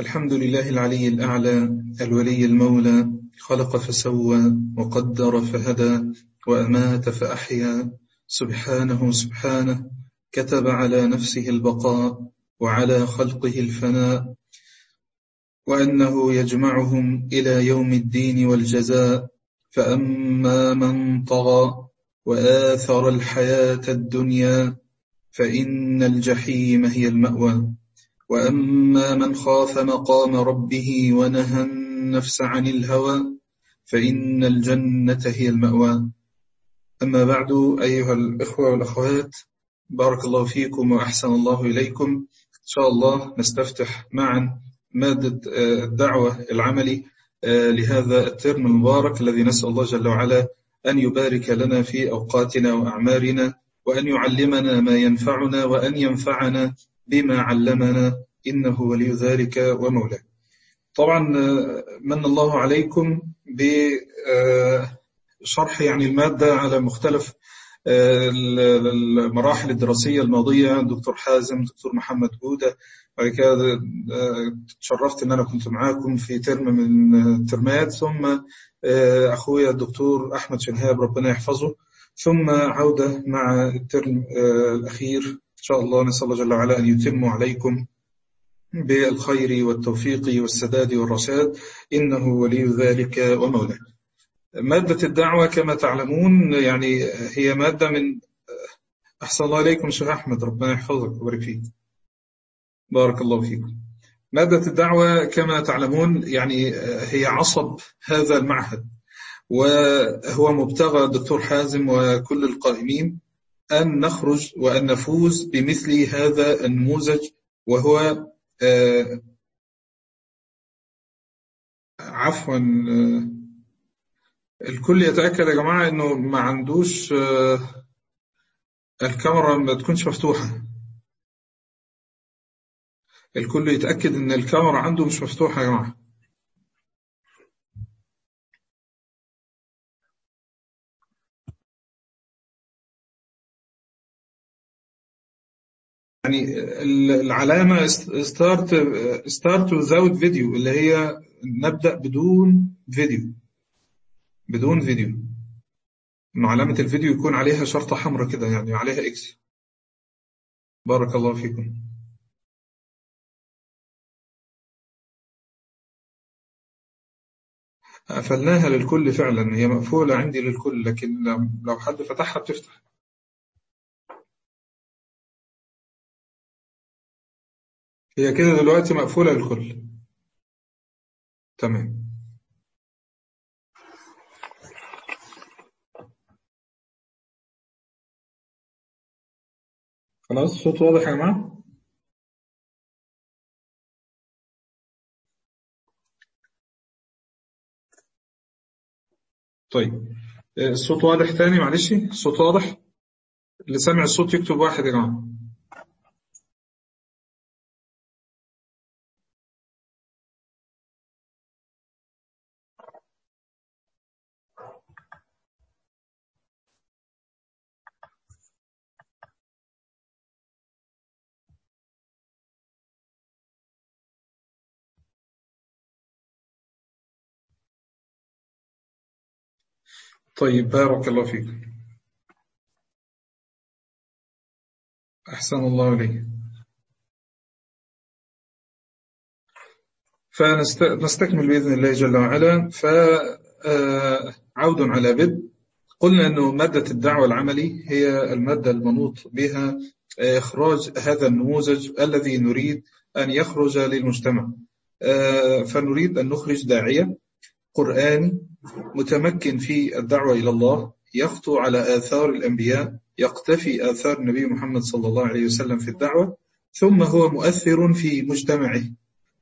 الحمد لله العلي الأعلى الولي المولى خلق فسوى وقدر فهدى وأمات فأحيا. سبحانه سبحانه كتب على نفسه البقاء وعلى خلقه الفناء. وأنه يجمعهم إلى يوم الدين والجزاء. فأما من طغى وآثر الحياة الدنيا فإن الجحيم هي المأوى. وأما من خاف مقام ربه ونهى النفس عن الهوى فإن الجنة هي المأوى. أما بعد أيها الإخوة والأخوات بارك الله فيكم وأحسن الله إليكم. إن شاء الله نستفتح معا مادة الدعوة العملي لهذا الترم المبارك الذي نسأل الله جل وعلا أن يبارك لنا في أوقاتنا وأعمارنا وأن يعلمنا ما ينفعنا وأن ينفعنا بما علمنا إنه ولي ذلك ومولاه. طبعا من الله عليكم بشرح يعني المادة على مختلف المراحل الدراسية الماضية. دكتور حازم دكتور محمد بعد كده تشرفت إن أنا كنت معاكم في ترم من الترمات ثم أخويا الدكتور أحمد شنهاب ربنا يحفظه. ثم عودة مع الترم الأخير شاء الله نسأل الله جل وعلا أن يتم عليكم بالخير والتوفيق والسداد والرشاد. إنه ولي ذلك ومولاه. مادة الدعوة كما تعلمون يعني هي مادة من أحسن الله إليكم شيخ أحمد ربنا يحفظك ويبارك فيك. بارك الله فيكم مادة الدعوة كما تعلمون يعني هي عصب هذا المعهد وهو مبتغى الدكتور حازم وكل القائمين. أن نخرج وأن نفوز بمثل هذا النموذج وهو عفوا الكل يتأكد يا جماعة إنه ما عندوش الكاميرا ما تكونش مفتوحة. الكل يتأكد إن الكاميرا عنده مش مفتوحة يا جماعة. يعني العلامة start start without video اللي هي نبدأ بدون فيديو بدون فيديو إنه علامة الفيديو يكون عليها شرطة حمراء كده يعني عليها إكس بارك الله فيكم. قفلناها للكل فعلا هي مقفولة عندي للكل لكن لو حد فتحها بتفتح. هي كده دلوقتي مقفولة للكل. تمام. خلاص الصوت واضح يا جماعة؟ طيب. الصوت واضح تاني؟ معلش. الصوت واضح؟ اللي سامع الصوت يكتب واحد يا جماعة. طيب بارك الله فيك. أحسن الله إليك. فنستكمل بإذن الله جل وعلا. فعود على بدء قلنا أنه مادة الدعوة العملي هي المادة المنوط بها إخراج هذا النموذج الذي نريد أن يخرج للمجتمع. فنريد أن نخرج داعية قرآني متمكن في الدعوة إلى الله يخطو على آثار الأنبياء يقتفي آثار النبي محمد صلى الله عليه وسلم في الدعوة ثم هو مؤثر في مجتمعه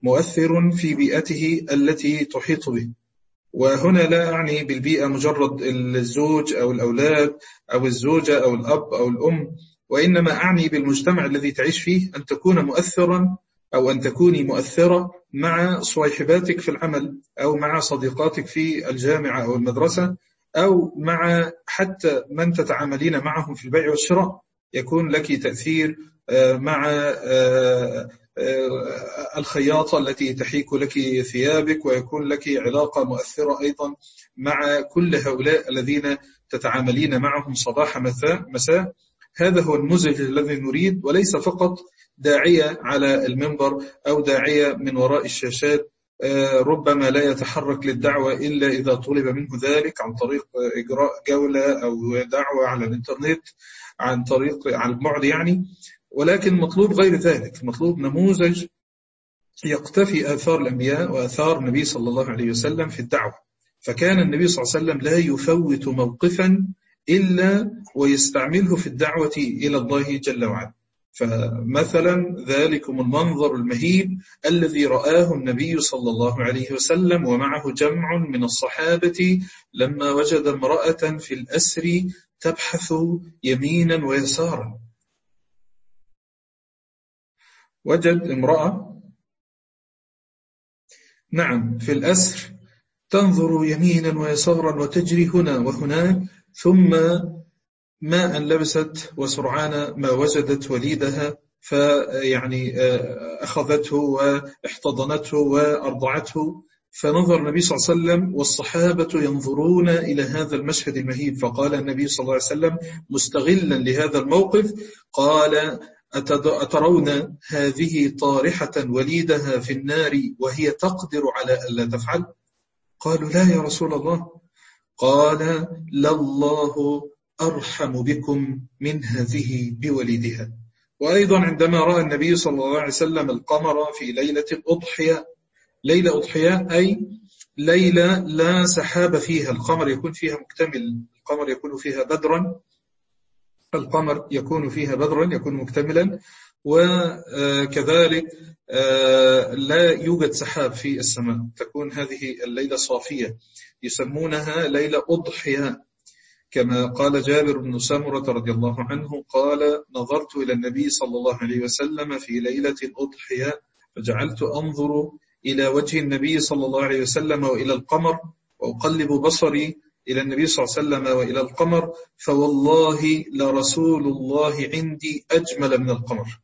مؤثر في بيئته التي تحيط به. وهنا لا أعني بالبيئة مجرد الزوج أو الأولاد أو الزوجة أو الأب أو الأم وإنما أعني بالمجتمع الذي تعيش فيه أن تكون مؤثرا أو أن تكوني مؤثرة مع صاحباتك في العمل أو مع صديقاتك في الجامعة أو المدرسة أو مع حتى من تتعاملين معهم في البيع والشراء. يكون لك تأثير مع الخياطة التي تحيك لك ثيابك ويكون لك علاقة مؤثرة أيضا مع كل هؤلاء الذين تتعاملين معهم صباح مساء. هذا هو النموذج الذي نريد وليس فقط داعية على المنبر أو داعية من وراء الشاشات آه، ربما لا يتحرك للدعوة إلا إذا طلب منه ذلك عن طريق إجراء جولة أو دعوة على الإنترنت عن طريق عن البعد يعني. ولكن مطلوب غير ذلك مطلوب نموذج يقتفي آثار الأنبياء وآثار النبي صلى الله عليه وسلم في الدعوة. فكان النبي صلى الله عليه وسلم لا يفوت موقفا إلا ويستعمله في الدعوة إلى الله جل وعلا. فمثلا ذلكم المنظر المهيب الذي رآه النبي صلى الله عليه وسلم ومعه جمع من الصحابة لما وجد امرأة في الأسر تبحث يمينا ويسارا. وجد امرأة نعم في الأسر تنظر يمينا ويسارا وتجري هنا وهناك ثم ما أن لبست وسرعان ما وجدت وليدها فيعني آه، أخذته واحتضنته وأرضعته. فنظر النبي صلى الله عليه وسلم والصحابة ينظرون إلى هذا المشهد المهيب. فقال النبي صلى الله عليه وسلم مستغلا لهذا الموقف قال أترون هذه طارحة وليدها في النار وهي تقدر على ألا تفعل؟ قالوا لا يا رسول الله. قال لله أرحم بكم من هذه بوليدها وأيضا عندما رأى النبي صلى الله عليه وسلم القمر في ليلة الأضحية ليلة أضحية أي ليلة لا سحاب فيها القمر يكون فيها مكتمل القمر يكون فيها بدرا القمر يكون فيها بدرا يكون مكتملا. وكذلك آه، لا يوجد سحاب في السماء. تكون هذه الليلة صافية. يسمونها ليلة أضحية. كما قال جابر بن سمرة رضي الله عنه قال نظرت إلى النبي صلى الله عليه وسلم في ليلة أضحية فجعلت أنظر إلى وجه النبي صلى الله عليه وسلم وإلى القمر وأقلب بصري إلى النبي صلى الله عليه وسلم وإلى القمر فوالله لرسول الله عندي أجمل من القمر.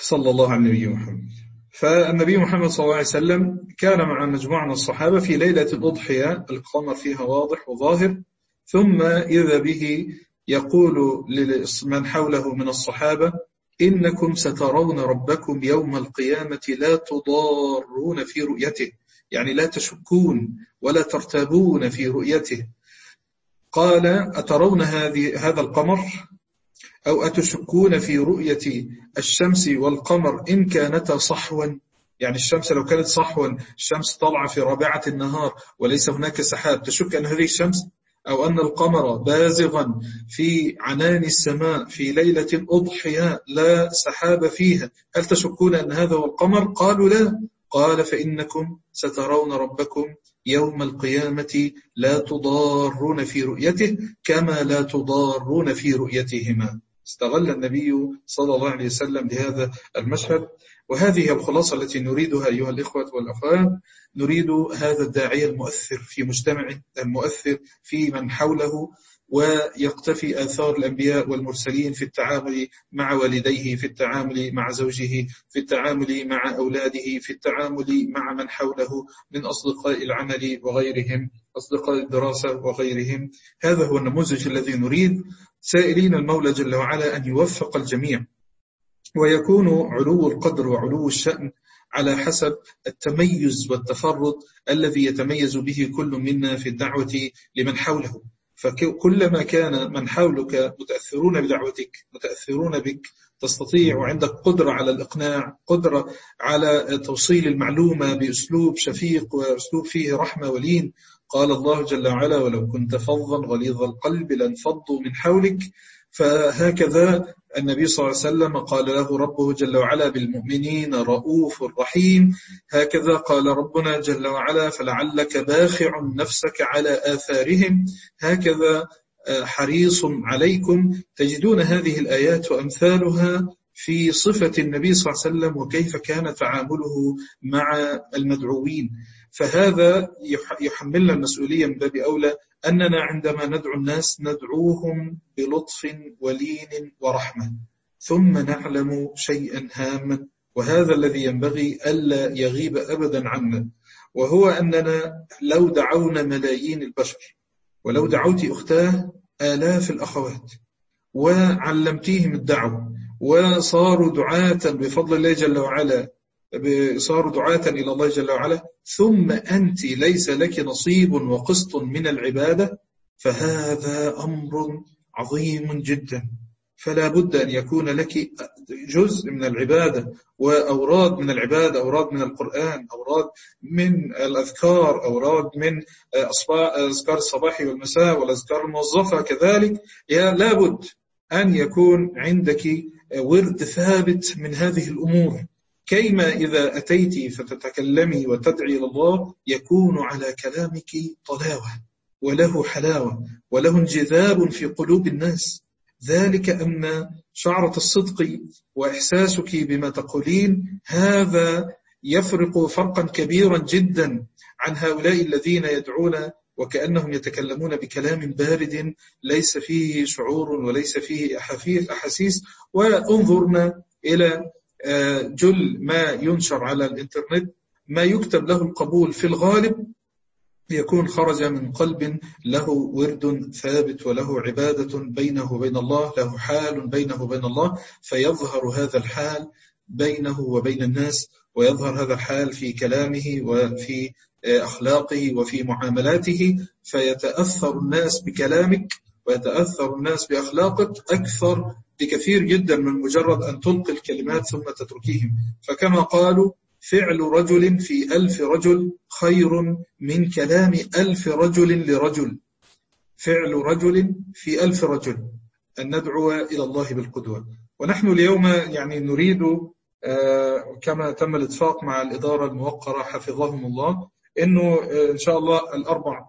صلى الله على النبي محمد. فالنبي محمد صلى الله عليه وسلم كان مع مجموعة من الصحابة في ليلة الأضحية القمر فيها واضح وظاهر ثم إذا به يقول لمن حوله من الصحابة إنكم سترون ربكم يوم القيامة لا تضارون في رؤيته يعني لا تشكون ولا ترتابون في رؤيته. قال أترون هذه هذا القمر؟ أو أتشكون في رؤية الشمس والقمر إن كانتا صحوا؟ يعني الشمس لو كانت صحوا الشمس طالعة في رابعة النهار وليس هناك سحاب تشك أن هذه الشمس أو أن القمر بازغا في عنان السماء في ليلة أضحياء لا سحاب فيها. هل تشكون أن هذا هو القمر؟ قالوا لا. قال فإنكم سترون ربكم يوم القيامة لا تضارون في رؤيته كما لا تضارون في رؤيتهما. استغل النبي صلى الله عليه وسلم لهذا المشهد. وهذه الخلاصة التي نريدها أيها الإخوة والأخوات نريد هذا الداعية المؤثر في مجتمعه المؤثر في من حوله ويقتفي آثار الأنبياء والمرسلين في التعامل مع والديه في التعامل مع زوجه في التعامل مع أولاده في التعامل مع من حوله من أصدقاء العمل وغيرهم أصدقاء الدراسة وغيرهم. هذا هو النموذج الذي نريد. سائلين المولى جل وعلا أن يوفق الجميع. ويكون علو القدر وعلو الشأن على حسب التميز والتفرد الذي يتميز به كل منا في الدعوة لمن حوله. فكلما كان من حولك متأثرون بدعوتك متأثرون بك تستطيع وعندك قدرة على الإقناع قدرة على توصيل المعلومة بأسلوب شفيق وأسلوب فيه رحمة ولين قال الله جل وعلا ولو كنت فظا غليظ القلب لانفضوا من حولك فهكذا النبي صلى الله عليه وسلم قال له ربه جل وعلا بالمؤمنين رؤوف رحيم هكذا قال ربنا جل وعلا فلعلك باخع نفسك على آثارهم هكذا آه، حريص عليكم. تجدون هذه الآيات وأمثالها في صفة النبي صلى الله عليه وسلم وكيف كان تعامله مع المدعوين. فهذا يحملنا المسؤولية من باب أولى أننا عندما ندعو الناس ندعوهم بلطف ولين ورحمة ثم نعلم شيئا هاما وهذا الذي ينبغي ألا يغيب أبدا عنا وهو أننا لو دعونا ملايين البشر ولو دعوت أختاه آلاف الأخوات وعلمتيهم الدعوة وصاروا دعاة بفضل الله جل وعلا صاروا دعاة إلى الله جل وعلا ثم أنت ليس لك نصيب وقسط من العبادة فهذا أمر عظيم جدا. فلا بد أن يكون لك جزء من العبادة وأوراد من العبادة أوراد من القرآن أوراد من الأذكار أوراد من أذكار الصباح والمساء والأذكار الموظفة كذلك. لا بد أن يكون عندك ورد ثابت من هذه الأمور. كيما إذا أتيت فتتكلمي وتدعي إلى الله يكون على كلامك طلاوة وله حلاوة وله انجذاب في قلوب الناس. ذلك أن شعرة الصدق وإحساسك بما تقولين هذا يفرق فرقا كبيرا جدا عن هؤلاء الذين يدعون وكأنهم يتكلمون بكلام بارد ليس فيه شعور وليس فيه أحاسيس. وانظرنا إلى جل ما ينشر على الإنترنت ما يكتب له القبول في الغالب يكون خرج من قلب له ورد ثابت وله عبادة بينه وبين الله له حال بينه وبين الله فيظهر هذا الحال بينه وبين الناس ويظهر هذا الحال في كلامه وفي أخلاقه وفي معاملاته فيتأثر الناس بكلامك ويتأثر الناس بأخلاقك أكثر بكثير جدا من مجرد أن تلقي الكلمات ثم تتركيهم. فكما قالوا فعل رجل في ألف رجل خير من كلام ألف رجل لرجل. فعل رجل في ألف رجل. أن ندعو إلى الله بالقدوة. ونحن اليوم يعني نريد آه، كما تم الإتفاق مع الإدارة الموقرة حفظهم الله أنه آه، إن شاء الله الأربع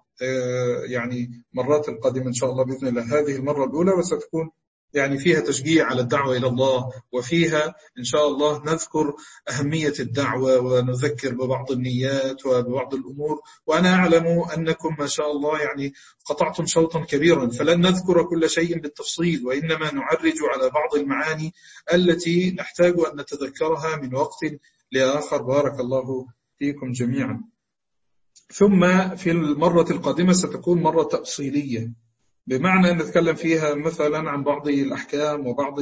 يعني مرات القادمة إن شاء الله بإذن الله. هذه المرة الأولى وستكون يعني فيها تشجيع على الدعوة إلى الله وفيها إن شاء الله نذكر أهمية الدعوة ونذكر ببعض النيات وببعض الأمور. وأنا أعلم أنكم ما شاء الله يعني قطعتم شوطا كبيرا. فلن نذكر كل شيء بالتفصيل وإنما نعرج على بعض المعاني التي نحتاج أن نتذكرها من وقت لآخر. بارك الله فيكم جميعا. ثم في المرة القادمة ستكون مرة تأصيلية. بمعنى نتكلم فيها مثلا عن بعض الأحكام وبعض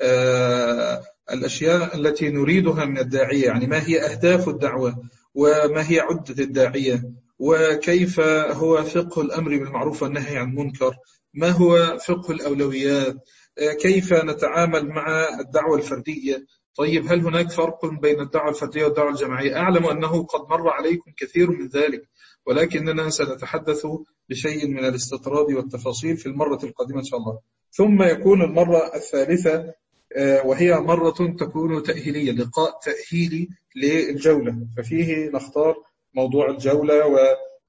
آه، الأشياء التي نريدها من الداعية. يعني ما هي أهداف الدعوة وما هي عدة الداعية وكيف هو فقه الأمر بالمعروف والنهي عن المنكر. ما هو فقه الأولويات؟ آه، كيف نتعامل مع الدعوة الفردية؟ طيب هل هناك فرق بين الدعوة الفردية والدعوة الجماعية؟ أعلم أنه قد مر عليكم كثير من ذلك ولكننا سنتحدث بشيء من الاستطراد والتفاصيل في المرة القادمة إن شاء الله. ثم يكون المرة الثالثة آه، وهي مرة تكون تأهيلية لقاء تأهيلي للجولة ففيه نختار موضوع الجولة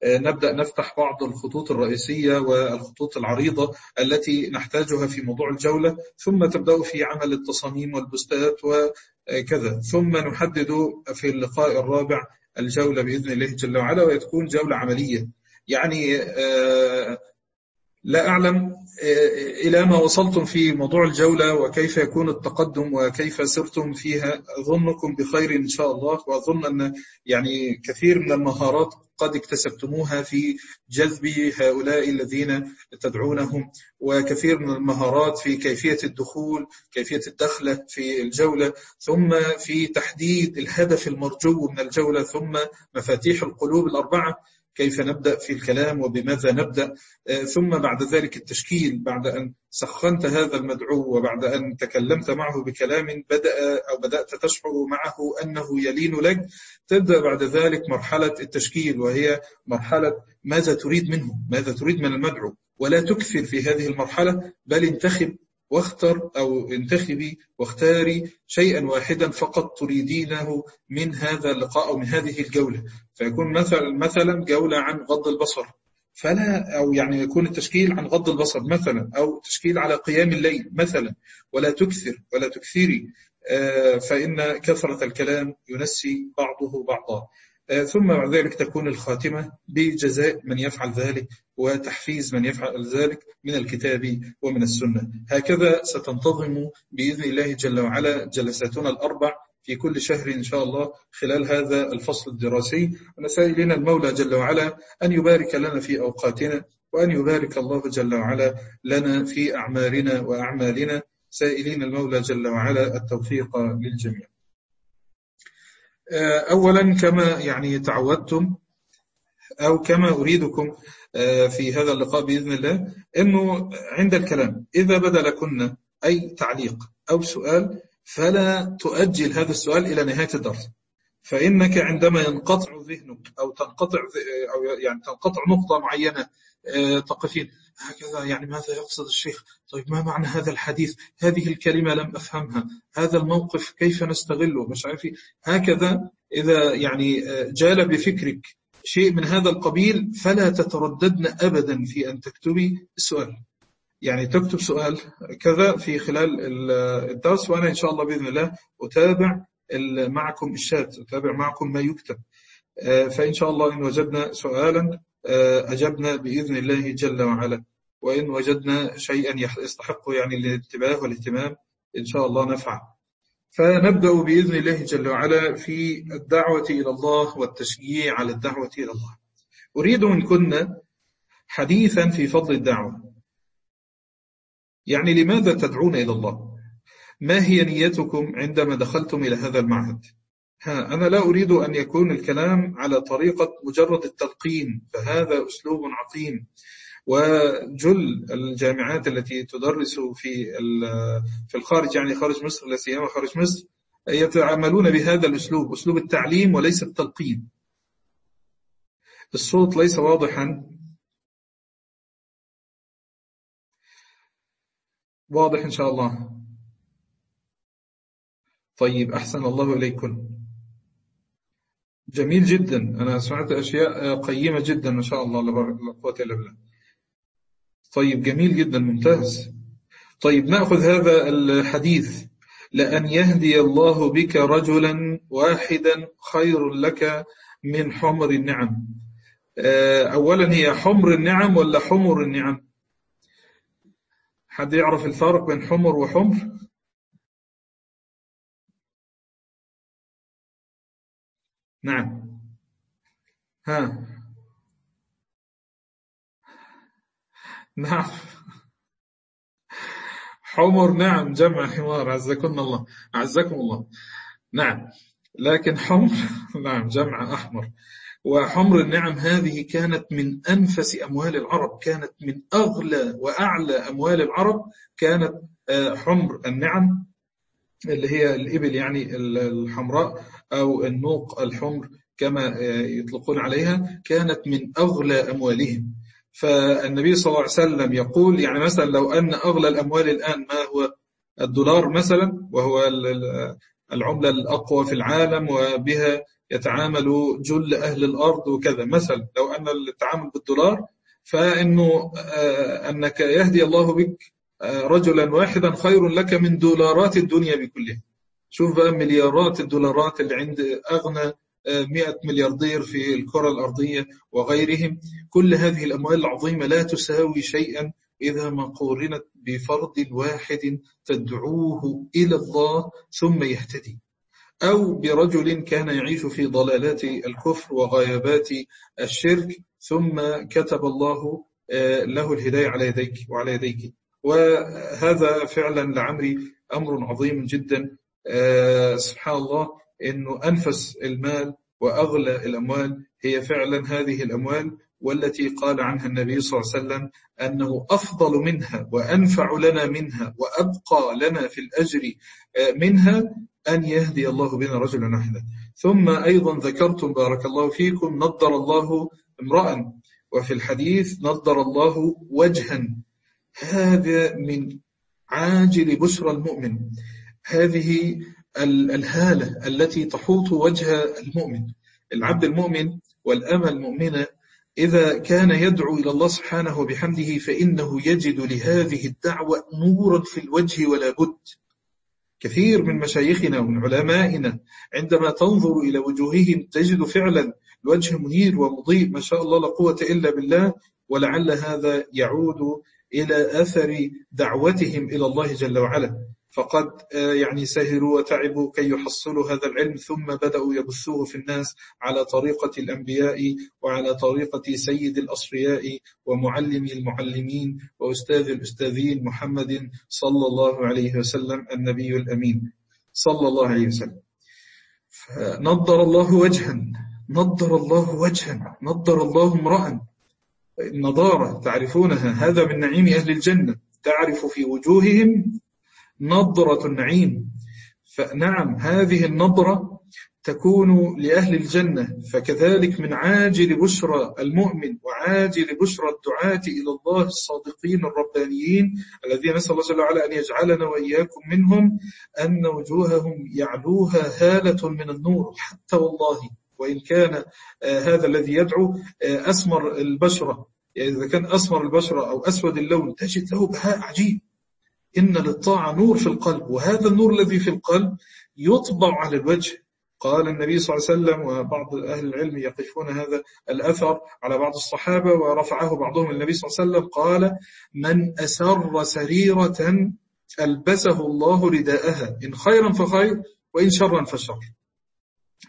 ونبدأ نفتح بعض الخطوط الرئيسية والخطوط العريضة التي نحتاجها في موضوع الجولة ثم تبدأ في عمل التصاميم والبوستات وكذا. ثم نحدد في اللقاء الرابع الجولة بإذن الله جل وعلا وتكون جولة عملية. يعني آه، لا أعلم آه، إلى ما وصلتم في موضوع الجولة وكيف يكون التقدم وكيف سرتم فيها أظنكم بخير إن شاء الله. وأظن أن يعني كثير من المهارات قد اكتسبتموها في جذب هؤلاء الذين تدعونهم. وكثير من المهارات في كيفية الدخول كيفية الدخلة في الجولة. ثم في تحديد الهدف المرجو من الجولة ثم مفاتيح القلوب الأربعة. كيف نبدأ في الكلام وبماذا نبدأ. آه، ثم بعد ذلك التشكيل بعد أن سخنت هذا المدعو وبعد أن تكلمت معه بكلام بدأ أو بدأت تشعر معه أنه يلين لك تبدأ بعد ذلك مرحلة التشكيل وهي مرحلة ماذا تريد منه ماذا تريد من المدعو. ولا تكثر في هذه المرحلة بل انتخب واختر أو انتخبي واختاري شيئا واحدا فقط تريدينه من هذا اللقاء أو من هذه الجولة. فيكون مثلا مثلا جولة عن غض البصر. فلا أو يعني يكون التشكيل عن غض البصر مثلا أو تشكيل على قيام الليل مثلا. ولا تكثر ولا تكثري آه، فإن كثرة الكلام ينسي بعضه بعضا. آه، ثم بعد ذلك تكون الخاتمة بجزاء من يفعل ذلك وتحفيز من يفعل ذلك من الكتاب ومن السنة. هكذا ستنتظم بإذن الله جل وعلا جلساتنا الأربع في كل شهر إن شاء الله خلال هذا الفصل الدراسي. ونسائلنا المولى جل وعلا أن يبارك لنا في أوقاتنا وأن يبارك الله جل وعلا لنا في أعمالنا وأعمالنا. سائلين المولى جل وعلا التوفيق للجميع. آه، أولا كما يعني تعودتم أو كما أريدكم آه، في هذا اللقاء بإذن الله أنه عند الكلام إذا بدا لكن أي تعليق أو سؤال فلا تؤجل هذا السؤال إلى نهاية الدرس. فإنك عندما ينقطع ذهنك أو تنقطع أو يعني تنقطع نقطة معينة آه، تقفين هكذا يعني ماذا يقصد الشيخ؟ طيب ما معنى هذا الحديث؟ هذه الكلمة لم أفهمها هذا الموقف كيف نستغله؟ مش عارف هكذا إذا يعني آه، جال بفكرك شيء من هذا القبيل فلا تترددن أبدا في أن تكتبي السؤال. يعني تكتب سؤال كذا في خلال الدرس وأنا إن شاء الله بإذن الله أتابع معكم الشات أتابع معكم ما يكتب. آه، فإن شاء الله إن وجدنا سؤالا آه، أجبنا بإذن الله جل وعلا. وإن وجدنا شيئا يستحق يعني الانتباه والاهتمام إن شاء الله نفعل فنبدأ بإذن الله جل وعلا في الدعوة إلى الله والتشجيع على الدعوة إلى الله. أريد أن كنا حديثا في فضل الدعوة. يعني لماذا تدعون إلى الله؟ ما هي نيتكم عندما دخلتم إلى هذا المعهد؟ ها أنا لا أريد أن يكون الكلام على طريقة مجرد التلقين فهذا أسلوب عظيم وجل الجامعات التي تدرس في في الخارج يعني خارج مصر لا سيما خارج مصر يتعاملون بهذا الأسلوب أسلوب التعليم وليس التلقين. الصوت ليس واضحا. واضح إن شاء الله. طيب أحسن الله إليكم. جميل جدا. أنا سمعت أشياء قيمة جدا ما شاء الله لا قوة إلا بالله. طيب جميل جدا ممتاز. طيب نأخذ هذا الحديث. لأن يهدي الله بك رجلا واحدا خير لك من حمر النعم. آه، أولا هي حمر النعم ولا حمر النعم؟ حد يعرف الفرق بين حمر وحمر؟ نعم. ها. نعم. حمر نعم. جمع حمار. عزكم الله. عزكم الله. نعم. لكن حمر نعم. جمع أحمر. وحمر النعم هذه كانت من أنفس أموال العرب كانت من أغلى وأعلى أموال العرب كانت آه، حمر النعم اللي هي الإبل يعني الحمراء أو النوق الحمر كما آه، يطلقون عليها كانت من أغلى أموالهم. فالنبي صلى الله عليه وسلم يقول يعني مثلا لو أن أغلى الأموال الآن ما هو؟ الدولار مثلا وهو العملة الأقوى في العالم وبها يتعامل جل أهل الأرض وكذا. مثلا لو أن التعامل بالدولار فإنه آه، أنك يهدي الله بك آه، رجلا واحدا خير لك من دولارات الدنيا بكلها. شوف بقى مليارات الدولارات اللي عند أغنى آه، مئة ملياردير في الكرة الأرضية وغيرهم. كل هذه الأموال العظيمة لا تساوي شيئا إذا ما قورنت بفرد واحد تدعوه إلى الله ثم يهتدي. أو برجل كان يعيش في ضلالات الكفر وغيابات الشرك ثم كتب الله آه، له الهداية على يديك وعلى يديك. وهذا فعلا لعمري أمر عظيم جدا. آه، سبحان الله أنه أنفس المال وأغلى الأموال هي فعلا هذه الأموال والتي قال عنها النبي صلى الله عليه وسلم أنه أفضل منها وأنفع لنا منها وأبقى لنا في الأجر آه، منها أن يهدي الله بنا رجلا واحدا. ثم أيضا ذكرتم بارك الله فيكم نضر الله امرأ وفي الحديث نضر الله وجها. هذا من عاجل بشرى المؤمن. هذه الهالة التي تحوط وجه المؤمن. العبد المؤمن والأمة المؤمنة إذا كان يدعو إلى الله سبحانه وبحمده فإنه يجد لهذه الدعوة نورا في الوجه ولا بد. كثير من مشايخنا ومن علمائنا عندما تنظر إلى وجوههم تجد فعلا الوجه منير ومضيء ما شاء الله لا قوة إلا بالله ولعل هذا يعود إلى أثر دعوتهم إلى الله جل وعلا. فقد آه، يعني سهروا وتعبوا كي يحصلوا هذا العلم ثم بدأوا يبثوه في الناس على طريقة الأنبياء وعلى طريقة سيد الأصفياء ومعلم المعلمين وأستاذ الأستاذين محمد صلى الله عليه وسلم النبي الأمين صلى الله عليه وسلم. نضر الله وجها نضر الله وجها نضر الله امرأ. النضارة تعرفونها هذا من نعيم أهل الجنة تعرف في وجوههم نظرة النعيم. فنعم هذه النظرة تكون لأهل الجنة فكذلك من عاجل بشرى المؤمن وعاجل بشرى الدعاة إلى الله الصادقين الربانيين الذين نسأل الله جل وعلا أن يجعلنا وإياكم منهم أن وجوههم يعلوها هالة من النور. حتى والله وإن كان آه، هذا الذي يدعو آه، أسمر البشرة. يعني إذا كان أسمر البشرة أو أسود اللون تجد له بهاء عجيب. إن للطاعة نور في القلب وهذا النور الذي في القلب يطبع على الوجه. قال النبي صلى الله عليه وسلم وبعض أهل العلم يقفون هذا الأثر على بعض الصحابة ورفعه بعضهم النبي صلى الله عليه وسلم قال من أسر سريرة ألبسه الله رداءها إن خيرا فخير وإن شرا فشر.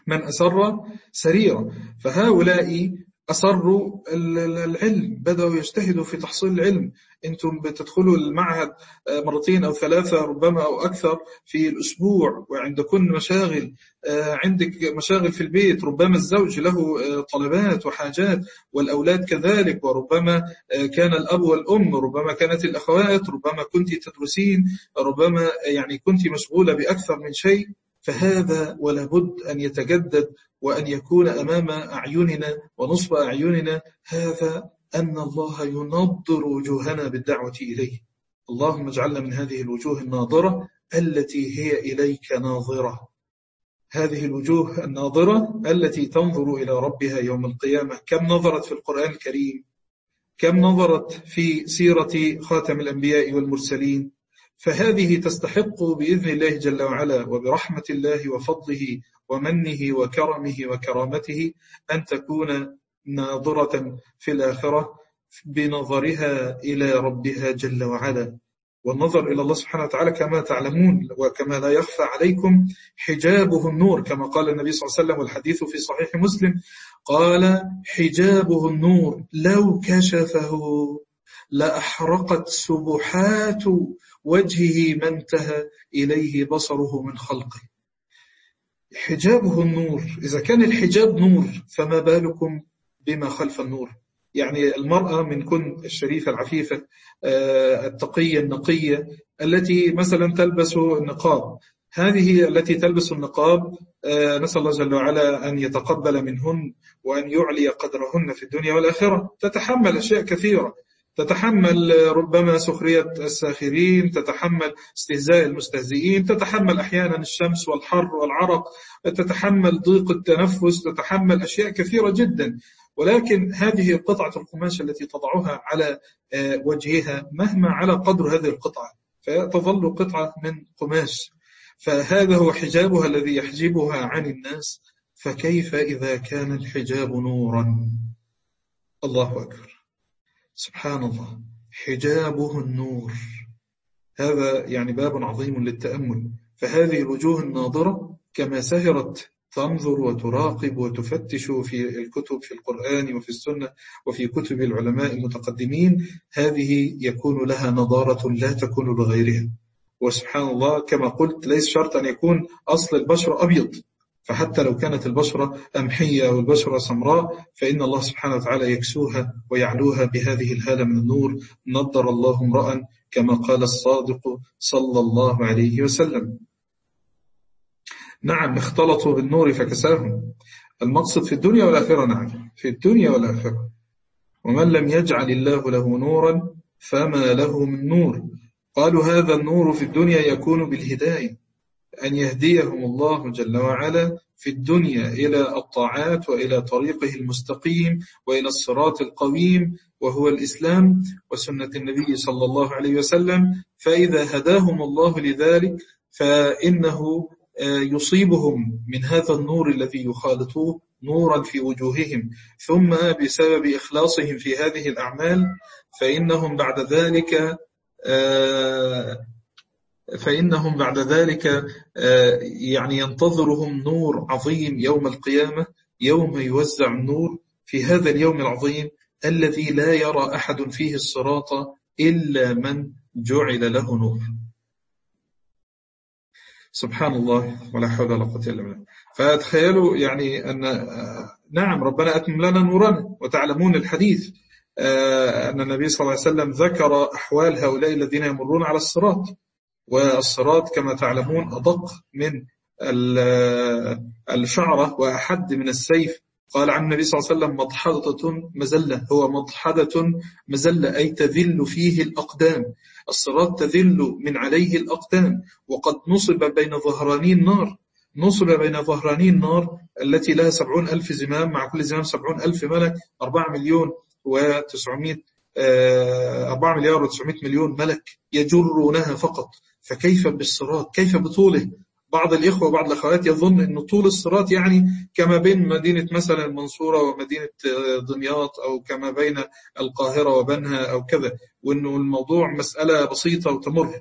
من أسر سريرة فهؤلاء أصروا العلم بدأوا يجتهدوا في تحصيل العلم. أنتم بتدخلوا المعهد آه، مرتين أو ثلاثة ربما أو أكثر في الأسبوع وعندكم مشاغل آه، عندك مشاغل في البيت ربما الزوج له آه، طلبات وحاجات والأولاد كذلك وربما كان الأب والأم ربما كانت الأخوات ربما كنت تدرسين ربما يعني كنت مشغولة بأكثر من شيء. فهذا ولا بد أن يتجدد وأن يكون أمام أعيننا ونصب أعيننا هذا أن الله ينظر وجوهنا بالدعوة إليه. اللهم اجعلنا من هذه الوجوه الناظرة التي هي إليك ناظرة. هذه الوجوه الناظرة التي تنظر إلى ربها يوم القيامة. كم نظرت في القرآن الكريم؟ كم نظرت في سيرة خاتم الأنبياء والمرسلين؟ فهذه تستحق بإذن الله جل وعلا وبرحمة الله وفضله ومنه وكرمه وكرامته أن تكون ناظرة في الآخرة بنظرها إلى ربها جل وعلا. والنظر إلى الله سبحانه وتعالى كما تعلمون وكما لا يخفى عليكم حجابه النور كما قال النبي صلى الله عليه وسلم والحديث في صحيح مسلم قال حجابه النور لو كشفه لأحرقت سبحات وجهه ما انتهى إليه بصره من خلقه. حجابه النور إذا كان الحجاب نور فما بالكم بما خلف النور؟ يعني المرأة من كن الشريفة العفيفة آه، التقية النقية التي مثلا تلبس النقاب. هذه التي تلبس النقاب آه، نسأل الله جل وعلا أن يتقبل منهن وأن يعلي قدرهن في الدنيا والآخرة. تتحمل أشياء كثيرة. تتحمل ربما سخرية الساخرين تتحمل استهزاء المستهزئين تتحمل أحيانا الشمس والحر والعرق تتحمل ضيق التنفس تتحمل أشياء كثيرة جدا. ولكن هذه قطعة القماش التي تضعها على آه، وجهها مهما على قدر هذه القطعة فتظل قطعة من قماش. فهذا هو حجابها الذي يحجبها عن الناس. فكيف إذا كان الحجاب نورا؟ الله أكبر. سبحان الله حجابه النور. هذا يعني باب عظيم للتأمل. فهذه الوجوه الناظرة كما سهرت تنظر وتراقب وتفتش في الكتب في القرآن وفي السنة وفي كتب العلماء المتقدمين. هذه يكون لها نظارة لا تكون لغيرها وسبحان الله كما قلت ليس شرط أن يكون أصل البشر أبيض. فحتى لو كانت البشرة أمحية أو البشرة سمراء فإن الله سبحانه وتعالى يكسوها ويعلوها بهذه الهالة من النور نظر الله امرأ كما قال الصادق صلى الله عليه وسلم. نعم اختلطوا بالنور فكساهم. المقصد في الدنيا والآخرة نعم في الدنيا والآخرة. ومن لم يجعل الله له نورا فما له من نور. قالوا هذا النور في الدنيا يكون بالهداية. أن يهديهم الله جل وعلا في الدنيا إلى الطاعات وإلى طريقه المستقيم وإلى الصراط القويم وهو الإسلام وسنة النبي صلى الله عليه وسلم. فإذا هداهم الله لذلك فإنه يصيبهم من هذا النور الذي يخالطوه نورا في وجوههم. ثم بسبب إخلاصهم في هذه الأعمال فإنهم بعد ذلك فإنهم بعد ذلك يعني ينتظرهم نور عظيم يوم القيامة يوم يوزع النور في هذا اليوم العظيم الذي لا يرى أحد فيه الصراط إلا من جعل له نور. سبحان الله ولا حول ولا قوة إلا بالله. فتخيلوا يعني أن نعم ربنا أتم لنا نورنا وتعلمون الحديث أن النبي صلى الله عليه وسلم ذكر أحوال هؤلاء الذين يمرون على الصراط. والصراط كما تعلمون أدق من الشعرة وأحد من السيف. قال عن النبي صلى الله عليه وسلم مضحدة مزلة هو مضحدة مزلة أي تذل فيه الأقدام. الصراط تذل من عليه الأقدام. وقد نصب بين ظهراني النار. نصب بين ظهراني النار التي لها سبعون ألف زمام مع كل زمام سبعون ألف ملك أربعة مليون وتسعمائة آه، أربعة مليار وتسعمائة مليون ملك يجرونها فقط. فكيف بالصراط؟ كيف بطوله؟ بعض الإخوة وبعض الأخوات يظن أن طول الصراط يعني كما بين مدينة مثلا المنصورة ومدينة دمياط أو كما بين القاهرة وبنها أو كذا وأنه الموضوع مسألة بسيطة وتمر.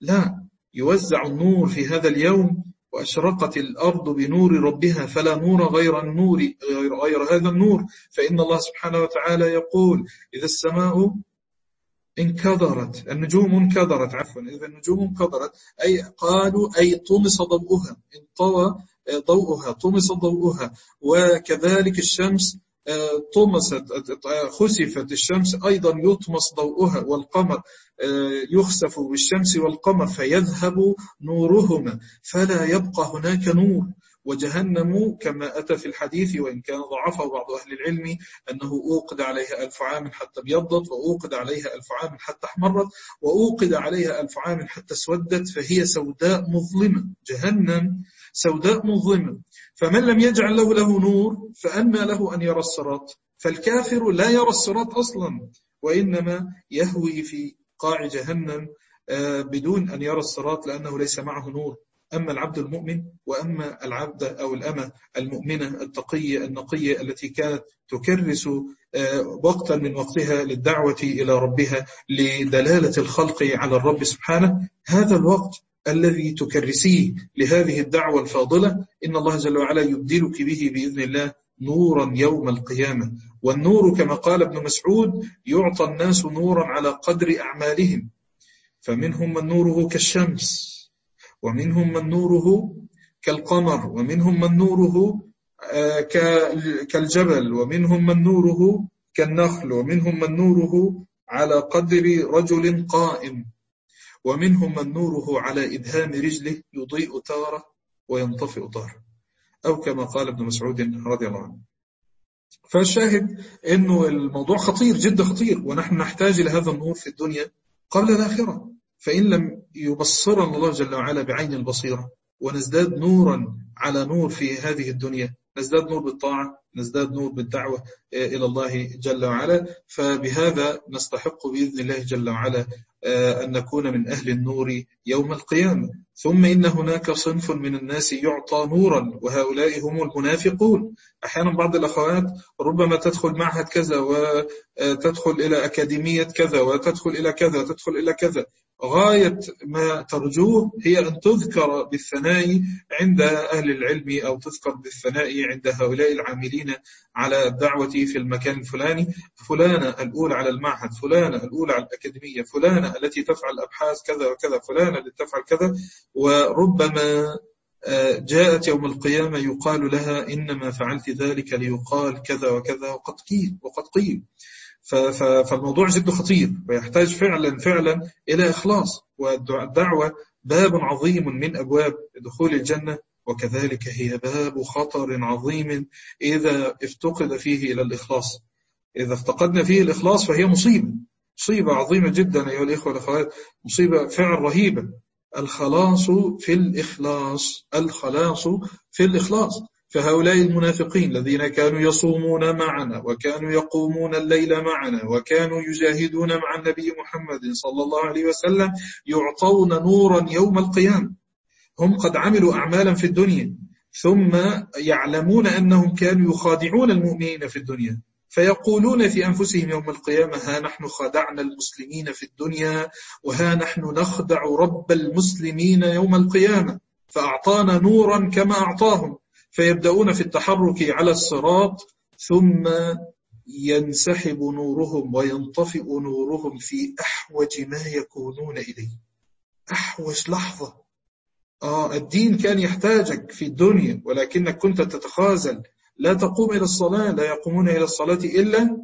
لا يوزع النور في هذا اليوم وأشرقت الأرض بنور ربها فلا نور غير النور غير, غير هذا النور. فإن الله سبحانه وتعالى يقول إذا السماء انكدرت النجوم انكدرت عفوا إذا النجوم انكدرت أي قالوا أي طمس ضوءها انطوى ضوءها طمس ضوءها وكذلك الشمس آه، طمست خسفت الشمس أيضا يطمس ضوءها والقمر آه، يخسف بالشمس والقمر فيذهب نورهما فلا يبقى هناك نور. وجهنم كما أتى في الحديث وإن كان ضعفه بعض أهل العلم أنه أوقد عليها ألف عام حتى ابيضت وأوقد عليها ألف عام حتى احمرت وأوقد عليها ألف عام حتى اسودت فهي سوداء مظلمة. جهنم سوداء مظلمة. فمن لم يجعل له له نور فأنى له أن يرى الصراط. فالكافر لا يرى الصراط أصلا وإنما يهوي في قاع جهنم آه، بدون أن يرى الصراط لأنه ليس معه نور. أما العبد المؤمن وأما العبد أو الأمة المؤمنة التقية النقية التي كانت تكرس آه، وقتا من وقتها للدعوة إلى ربها لدلالة الخلق على الرب سبحانه هذا الوقت الذي تكرسيه لهذه الدعوة الفاضلة إن الله جل وعلا يبدلك به بإذن الله نورا يوم القيامة. والنور كما قال ابن مسعود يعطى الناس نورا على قدر أعمالهم. فمنهم من نوره كالشمس. ومنهم من نوره كالقمر ومنهم من نوره آه، كالجبل ومنهم من نوره كالنخل ومنهم من نوره على قدر رجل قائم ومنهم من نوره على إدهام رجله يضيء تارة وينطفئ تارة أو كما قال ابن مسعود رضي الله عنه. فالشاهد أنه الموضوع خطير جدا خطير ونحن نحتاج إلى هذا النور في الدنيا قبل الآخرة. فإن لم يبصرنا الله جل وعلا بعين البصيرة ونزداد نورا على نور في هذه الدنيا نزداد نور بالطاعة نزداد نور بالدعوة إلى الله جل وعلا. فبهذا نستحق بإذن الله جل وعلا آه، أن نكون من أهل النور يوم القيامة. ثم إن هناك صنف من الناس يعطى نورا وهؤلاء هم المنافقون. أحيانا بعض الأخوات ربما تدخل معهد كذا وتدخل إلى أكاديمية كذا وتدخل إلى كذا وتدخل إلى كذا. غاية ما ترجوه هي أن تذكر بالثناء عند أهل العلم أو تذكر بالثناء عند هؤلاء العاملين على الدعوة في المكان الفلاني. فلانة الأولى على المعهد فلانة الأولى على الأكاديمية فلانة التي تفعل أبحاث كذا وكذا فلانة التي تفعل كذا. وربما آه، جاءت يوم القيامة يقال لها إنما فعلت ذلك ليقال كذا وكذا وقد قيل وقد قيل. فالموضوع جد خطير ويحتاج فعلا فعلا إلى إخلاص والدعوة باب عظيم من أبواب دخول الجنة وكذلك هي باب خطر عظيم إذا افتقد فيه إلى الإخلاص. إذا افتقدنا فيه الإخلاص فهي مصيبة مصيبة عظيمة جدا أيها الإخوة والأخوات مصيبة فعل رهيبة. الخلاص في الإخلاص الخلاص في الإخلاص. فهؤلاء المنافقين الذين كانوا يصومون معنا وكانوا يقومون الليل معنا وكانوا يجاهدون مع النبي محمد صلى الله عليه وسلم يعطون نورا يوم القيامة. هم قد عملوا أعمالا في الدنيا ثم يعلمون أنهم كانوا يخادعون المؤمنين في الدنيا فيقولون في أنفسهم يوم القيامة ها نحن خدعنا المسلمين في الدنيا وها نحن نخدع رب المسلمين يوم القيامة. فأعطانا نورا كما أعطاهم. فيبدأون في التحرك على الصراط ثم ينسحب نورهم وينطفئ نورهم في أحوج ما يكونون إليه. أحوج لحظة. آه الدين كان يحتاجك في الدنيا ولكنك كنت تتخاذل. لا تقوم إلى الصلاة لا يقومون إلى الصلاة إلا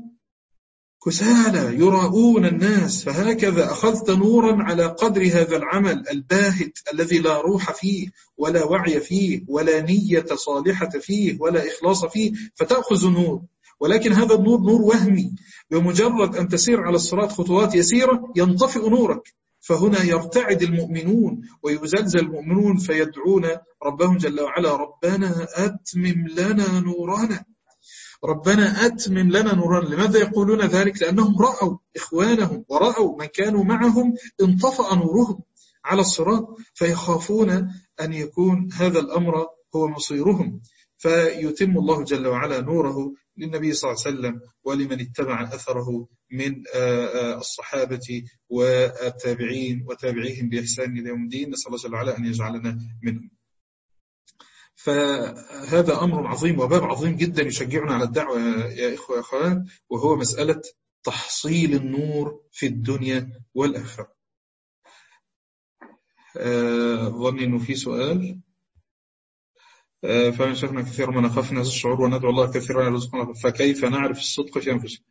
كسالى يراؤون الناس فهكذا أخذت نورا على قدر هذا العمل الباهت الذي لا روح فيه ولا وعي فيه ولا نية صالحة فيه ولا إخلاص فيه فتأخذ نور. ولكن هذا النور نور وهمي بمجرد أن تسير على الصراط خطوات يسيرة ينطفئ نورك. فهنا يرتعد المؤمنون ويزلزل المؤمنون فيدعون ربهم جل وعلا ربنا أتمم لنا نورنا. ربنا أتمم لنا نورنا لماذا يقولون ذلك؟ لأنهم رأوا إخوانهم ورأوا من كانوا معهم انطفأ نورهم على الصراط فيخافون أن يكون هذا الأمر هو مصيرهم. فيتم الله جل وعلا نوره للنبي صلى الله عليه وسلم ولمن اتبع أثره من الصحابة والتابعين وتابعيهم بإحسان إلى يوم الدين. نسأل الله جل وعلا أن يجعلنا منهم. فهذا أمر عظيم وباب عظيم جدا يشجعنا على الدعوة يا إخوة أخوات وهو مسألة تحصيل النور في الدنيا والآخرة. ظني أنه في سؤال. فمن شفنا كثيرا ما نخاف هذا الشعور وندعو الله كثيرا يرزقنا فكيف نعرف الصدق في أنفسنا؟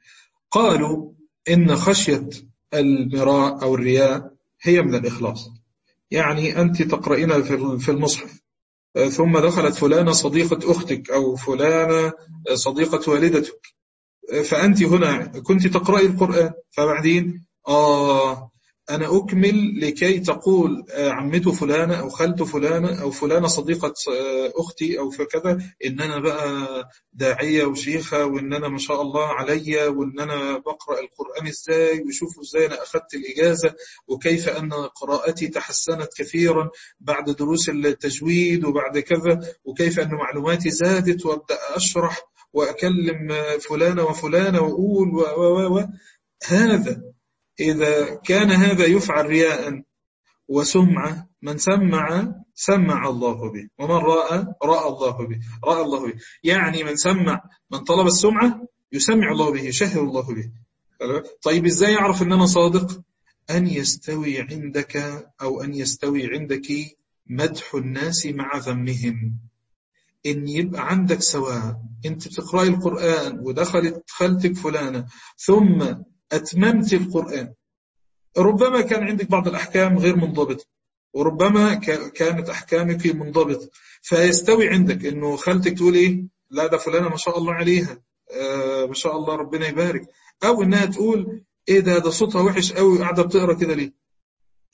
قالوا إن خشية المراء أو الرياء هي من الإخلاص. يعني أنت تقرأين في المصحف. ثم دخلت فلانة صديقة أختك أو فلانة صديقة والدتك. فأنت هنا كنت تقرأي القرآن. فبعدين؟ آه أنا أكمل لكي تقول آه، عمته فلانة أو خالته فلانة أو فلانة صديقة آه، أختي أو فكذا إن أنا بقى داعية وشيخة وإن أنا ما شاء الله عليا وإن أنا بقرأ القرآن إزاي وشوفوا إزاي أنا أخذت الإجازة وكيف أن قراءتي تحسنت كثيرا بعد دروس التجويد وبعد كذا وكيف أن معلوماتي زادت وأبدأ أشرح وأكلم فلانة وفلانة وأقول و. هذا إذا كان هذا يفعل رياء وسمعة من سمع سمع الله به. ومن رأى رأى الله به. رأى الله به. يعني من سمع من طلب السمعة يسمع الله به يشهر الله به. طيب إزاي يعرف أن أنا صادق؟ أن يستوي عندك أو أن يستوي عندك مدح الناس مع ذمهم. إن يبقى عندك سواء. أنت بتقرأي القرآن ودخلت خالتك فلانة ثم أتممت القرآن. ربما كان عندك بعض الأحكام غير منضبطة وربما كانت أحكامك منضبطة. فيستوي عندك أنه خالتك تقول إيه؟ لا ده فلانة ما شاء الله عليها آه ما شاء الله ربنا يبارك. أو إنها تقول إيه ده؟ ده صوتها وحش قوي قاعدة بتقرأ كده ليه؟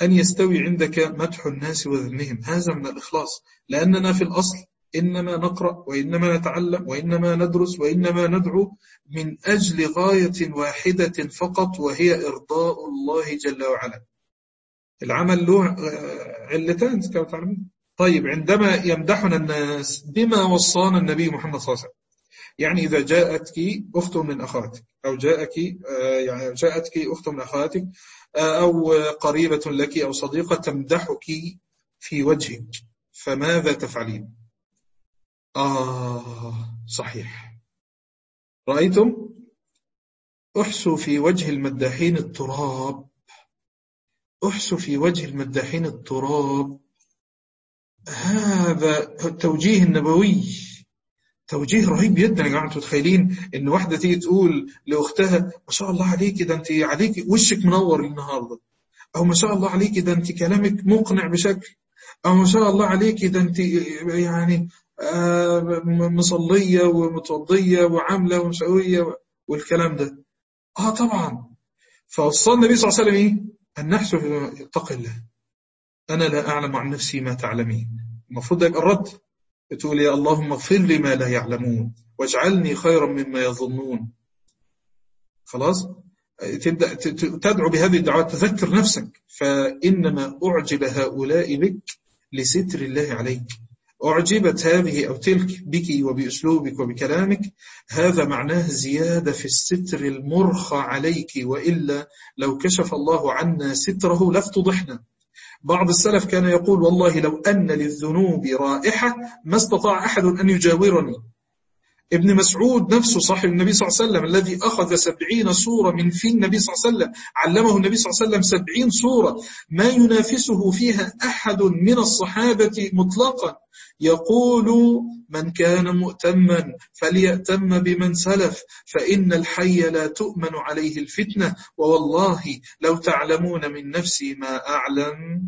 أن يستوي عندك مدح الناس وذمهم هذا من الإخلاص لأننا في الأصل إنما نقرأ وإنما نتعلم وإنما ندرس وإنما ندعو من أجل غاية واحدة فقط وهي إرضاء الله جل وعلا. العمل له علتان كما تعلمون طيب عندما يمدحنا الناس بما وصانا النبي محمد صلى الله عليه وسلم. يعني إذا جاءتك أخت من أخواتك أو جاءك يعني جاءتك أخت من أخواتك أو قريبة لك أو صديقة تمدحك في وجهك فماذا تفعلين؟ آه صحيح. رأيتم؟ أحسوا في وجه المداحين التراب. أحسوا في وجه المداحين التراب. هذا التوجيه النبوي. توجيه رهيب جدا يا جماعة أنتوا متخيلين إن واحدة تيجي تقول لأختها ما شاء الله عليكي ده أنت عليكي وشك منور النهارده. أو ما شاء الله عليكي ده أنت كلامك مقنع بشكل. أو ما شاء الله عليكي ده أنت يعني مصلية ومتوضية وعاملة ومسوية والكلام ده. آه طبعا. فوصى النبي صلى الله عليه وسلم إيه؟ أن نحسب اتق الله. أنا لا أعلم عن نفسي ما تعلمين. المفروض يبقى الرد. تقول يا اللهم اغفر لي ما لا يعلمون واجعلني خيرا مما يظنون. خلاص؟ تبدأ تدعو بهذه الدعوات. تذكر نفسك. فإنما أعجب هؤلاء بك لستر الله عليك. أعجبت هذه أو تلك بك وبأسلوبك وبكلامك. هذا معناه زيادة في الستر المرخى عليك وإلا لو كشف الله عنا ستره لافتضحنا بعض السلف كان يقول والله لو أن للذنوب رائحة ما استطاع أحد أن يجاورني. ابن مسعود نفسه صاحب النبي صلى الله عليه وسلم الذي أخذ سبعين سورة من في النبي صلى الله عليه وسلم علمه النبي صلى الله عليه وسلم سبعين سورة. ما ينافسه فيها أحد من الصحابة مطلقا. يقول من كان مؤتما فليأتم بمن سلف فإن الحي لا تؤمن عليه الفتنة ووالله لو تعلمون من نفسي ما أعلم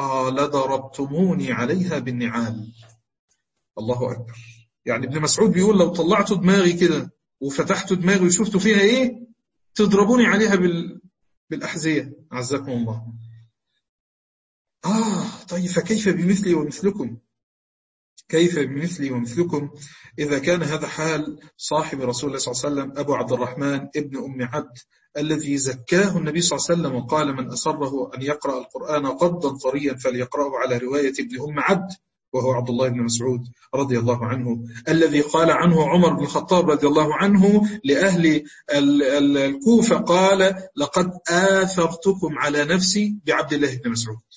آه لضربتموني عليها بالنعال. الله أكبر. يعني ابن مسعود بيقول لو طلعت دماغي كده وفتحت دماغي وشفت فيها إيه؟ تضربوني عليها بال... بالأحذية. عزكم الله. آه طيب فكيف بمثلي ومثلكم؟ كيف بمثلي ومثلكم؟ إذا كان هذا حال صاحب رسول الله صلى الله عليه وسلم أبو عبد الرحمن ابن أم عبد الذي زكاه النبي صلى الله عليه وسلم وقال من أسره أن يقرأ القرآن قدا طريا فليقرأه على رواية ابن أم عبد وهو عبد الله بن مسعود رضي الله عنه. الذي قال عنه عمر بن الخطاب رضي الله عنه لأهل الكوفة قال لقد آثرتكم على نفسي بعبد الله بن مسعود.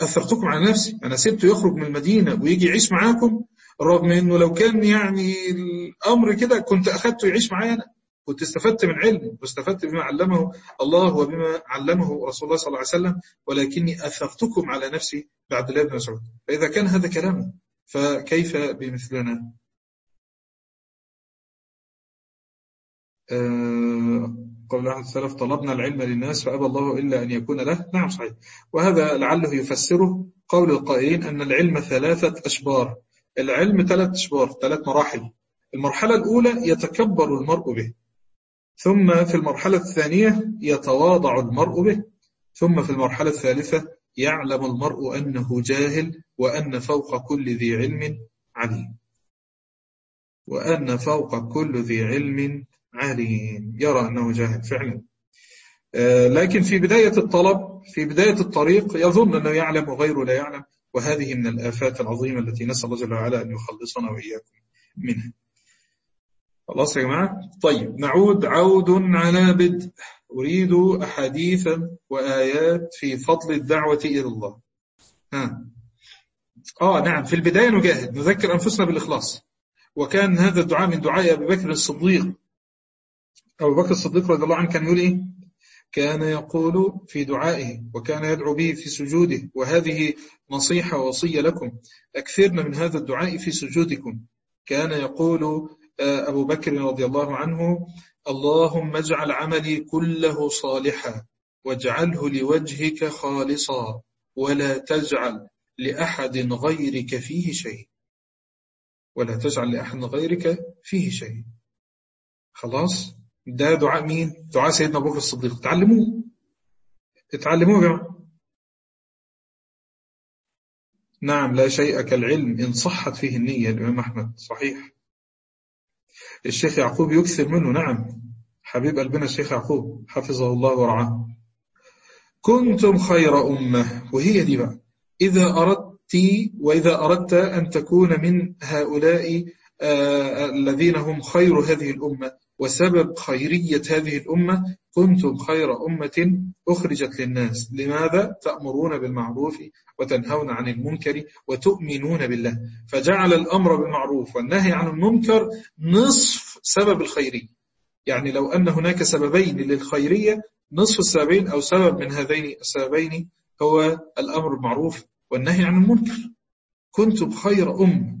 أثرتكم على نفسي أنا سبته يخرج من المدينة ويجي يعيش معاكم رغم أنه لو كان يعني الأمر كده كنت أخذته يعيش معايا أنا. كنت استفدت من علمه واستفدت بما علمه الله وبما علمه رسول الله صلى الله عليه وسلم ولكني أثرتكم على نفسي بعد الله بن مسعود. فإذا كان هذا كلامه فكيف بمثلنا؟ آه قول أحد السلف طلبنا العلم للناس فأبى الله إلا أن يكون له. نعم صحيح. وهذا لعله يفسره قول القائلين أن العلم ثلاثة أشبار. العلم ثلاث أشبار ثلاث مراحل. المرحلة الأولى يتكبر المرء به ثم في المرحلة الثانية يتواضع المرء به ثم في المرحلة الثالثة يعلم المرء أنه جاهل وأن فوق كل ذي علم عليم. وأن فوق كل ذي علم عليم يرى أنه جاهل فعلا. آه، لكن في بداية الطلب في بداية الطريق يظن أنه يعلم وغيره لا يعلم وهذه من الآفات العظيمة التي نسأل الله جل وعلا أن يخلصنا وإياكم منها. خلاص يا جماعة؟ طيب نعود عود على بدء. أريد أحاديثا وآيات في فضل الدعوة إلى الله. ها. آه نعم في البداية نجاهد نذكر أنفسنا بالإخلاص. وكان هذا الدعاء من دعاء أبي بكر الصديق. أبو بكر الصديق رضي الله عنه كان يقول إيه؟ كان يقول في دعائه وكان يدعو به في سجوده وهذه نصيحة وصية لكم أكثرنا من هذا الدعاء في سجودكم. كان يقول آه، أبو بكر رضي الله عنه اللهم اجعل عملي كله صالحا واجعله لوجهك خالصا ولا تجعل لأحد غيرك فيه شيء. ولا تجعل لأحد غيرك فيه شيء. خلاص؟ ده دعاء مين؟ دعاء سيدنا أبو بكر الصديق. تعلموه. اتعلموه يا جماعة. نعم لا شيء كالعلم إن صحت فيه النية الإمام أحمد. صحيح. الشيخ يعقوب يكثر منه. نعم. حبيب قلبنا الشيخ يعقوب. حفظه الله ورعاه. كنتم خير أمة. وهي دي بقى. إذا أردت وإذا أردت أن تكون من هؤلاء آه الذين هم خير هذه الأمة وسبب خيرية هذه الأمة كنتم خير أمة أخرجت للناس. لماذا؟ تأمرون بالمعروف وتنهون عن المنكر وتؤمنون بالله. فجعل الأمر بالمعروف والنهي عن المنكر نصف سبب الخيرية. يعني لو أن هناك سببين للخيرية نصف السببين أو سبب من هذين السببين هو الأمر بالمعروف والنهي عن المنكر. كنتم خير أم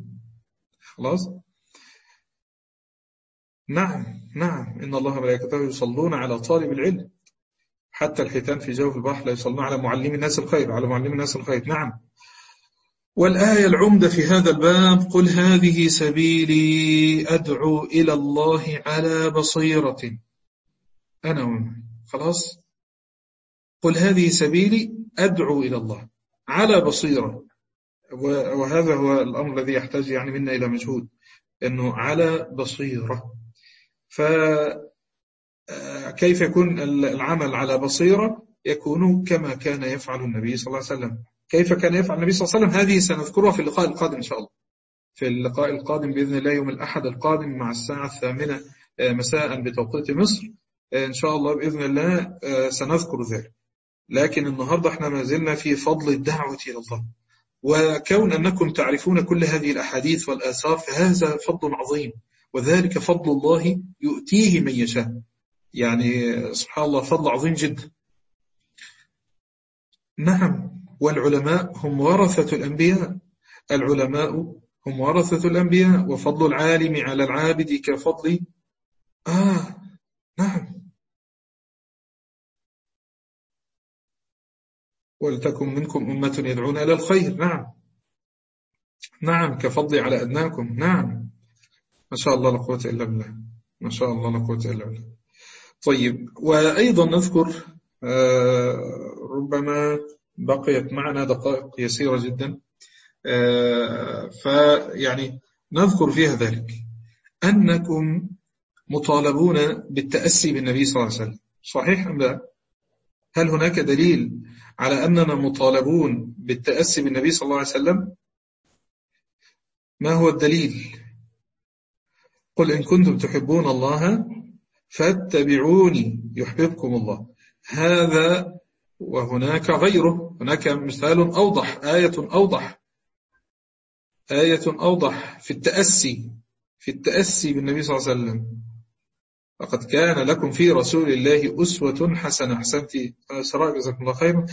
خلاص؟ نعم نعم. إن الله ملائكته يصلون على طالب العلم. حتى الحيتان في جوف البحر لا يصلون على معلم الناس الخير على معلم الناس الخير. نعم. والآية العمدة في هذا الباب قل هذه سبيلي أدعو إلى الله على بصيرة. أنا ومن خلاص؟ قل هذه سبيلي أدعو إلى الله على بصيرة. وهذا هو الأمر الذي يحتاج يعني منا إلى مجهود أنه على بصيرة. فكيف يكون العمل على بصيرة يكون كما كان يفعل النبي صلى الله عليه وسلم. كيف كان يفعل النبي صلى الله عليه وسلم؟ هذه سنذكرها في اللقاء القادم إن شاء الله. في اللقاء القادم بإذن الله يوم الأحد القادم مع الساعة الثامنة آه، مساء بتوقيت مصر. آه، إن شاء الله بإذن الله آه، سنذكر ذلك. لكن النهاردة إحنا ما زلنا في فضل الدعوة إلى الله. وكون أنكم تعرفون كل هذه الأحاديث والآثار فهذا فضل عظيم. وذلك فضل الله يؤتيه من يشاء. يعني سبحان الله فضل عظيم جدا. نعم والعلماء هم ورثة الأنبياء. العلماء هم ورثة الأنبياء وفضل العالم على العابد كفضل. آه نعم. ولتكن منكم أمة يدعون إلى الخير. نعم. نعم كفضل على أدناكم. نعم. ما شاء الله لا قوة إلا بالله. ما شاء الله لا قوة إلا بالله. طيب وأيضا نذكر آه، ربما بقيت معنا دقائق يسيرة جدا. آه، فيعني نذكر فيها ذلك. أنكم مطالبون بالتأسي بالنبي صلى الله عليه وسلم. صحيح أم لا؟ هل هناك دليل على أننا مطالبون بالتأسي بالنبي صلى الله عليه وسلم؟ ما هو الدليل؟ قل إن كنتم تحبون الله فاتبعوني يحببكم الله. هذا وهناك غيره. هناك مثال أوضح آية أوضح. آية أوضح في التأسي في التأسي بالنبي صلى الله عليه وسلم. لقد كان لكم في رسول الله أسوة حسنة. أحسنت سراء جزاكم الله خيرا.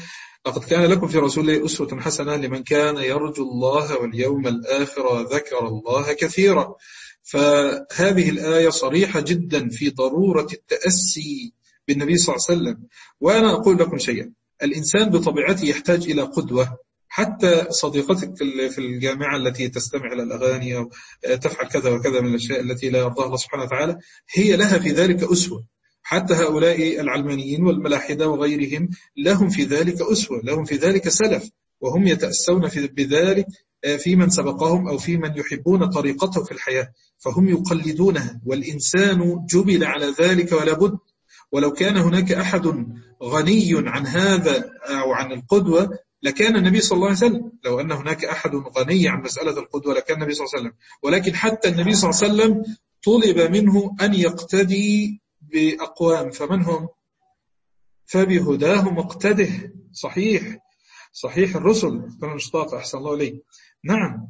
لقد كان لكم في رسول الله أسوة حسنة لمن كان يرجو الله واليوم الآخر ذكر الله كثيرا. فهذه الآية صريحة جدا في ضرورة التأسي بالنبي صلى الله عليه وسلم. وأنا أقول لكم شيئا. الإنسان بطبيعته يحتاج إلى قدوة. حتى صديقتك في الجامعة التي تستمع إلى الأغاني أو تفعل كذا وكذا من الأشياء التي لا يرضاها الله سبحانه وتعالى هي لها في ذلك أسوة. حتى هؤلاء العلمانيين والملاحدة وغيرهم لهم في ذلك أسوة لهم في ذلك سلف وهم يتأسون في بذلك في من سبقهم أو في من يحبون طريقته في الحياة فهم يقلدونها والإنسان جبل على ذلك ولا بد. ولو كان هناك أحد غني عن هذا أو عن القدوة لكان النبي صلى الله عليه وسلم. لو أن هناك أحد غني عن مسألة القدوة لكان النبي صلى الله عليه وسلم. ولكن حتى النبي صلى الله عليه وسلم طلب منه أن يقتدي بأقوام. فمن هم؟ فبهداه مقتده. صحيح. صحيح الرسل كما مشتاق أحسن الله عليه نعم.